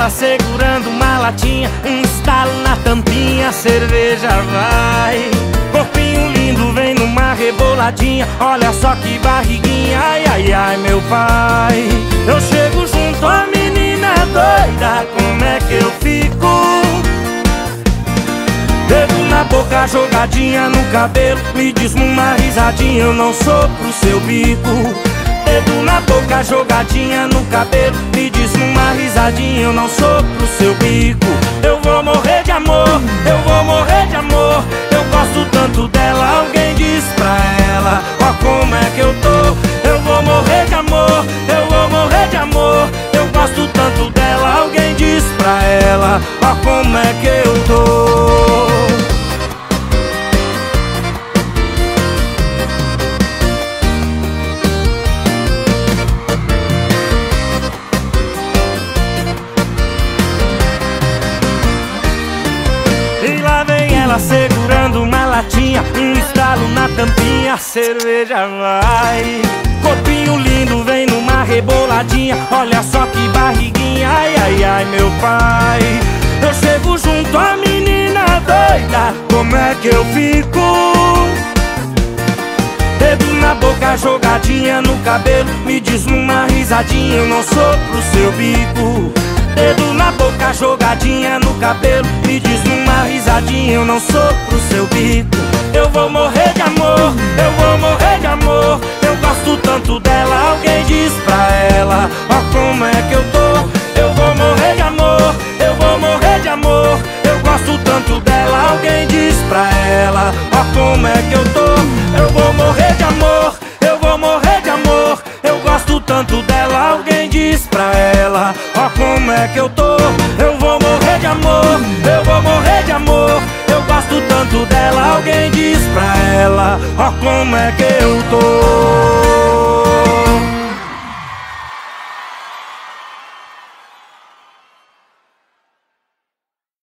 ela segurando uma latinha Um estalo na tampinha, cerveja vai. Corpinho lindo, vem numa reboladinha Olha só que barriguinha, ai, ai, ai, meu pai. Eu chego junto à menina doida Como é que eu fico? Dedo na boca, jogadinha no cabelo Me diz uma risadinha, eu não sou pro seu bico Dedo na boca, jogadinha no cabelo. Me diz uma risadinha, eu não sou pro seu bico. Eu vou morrer de amor, eu vou morrer de amor. Eu gosto tanto dela, alguém diz pra ela Ó como é que eu tô. Eu vou morrer de amor, eu vou morrer de amor. Eu gosto tanto dela, alguém diz pra ela Ó como é que eu tô ela segurando uma latinha Um estalo na tampinha, cerveja vai. Corpinho lindo, vem numa reboladinha Olha só que barriguinha, ai, ai, ai, meu pai. Eu chego junto à menina doida Como é que eu fico? Dedo na boca, jogadinha no cabelo Me diz uma risadinha, eu não sou pro seu bico. Dedo na boca, jogadinha no cabelo Me diz uma risadinha, eu não sou pro seu bico. Eu vou morrer de amor, eu vou morrer de amor. Eu gosto tanto dela, alguém diz pra ela Ó como é que eu tô, eu vou morrer de amor Eu vou morrer de amor, eu gosto tanto dela, alguém diz pra ela Ó como é que eu tô, eu vou morrer de amor Eu vou morrer de amor, eu gosto tanto dela, alguém diz pra ela Ó como é que eu tô? Eu vou morrer de amor Eu gosto tanto dela Alguém diz pra ela Ó como é que eu tô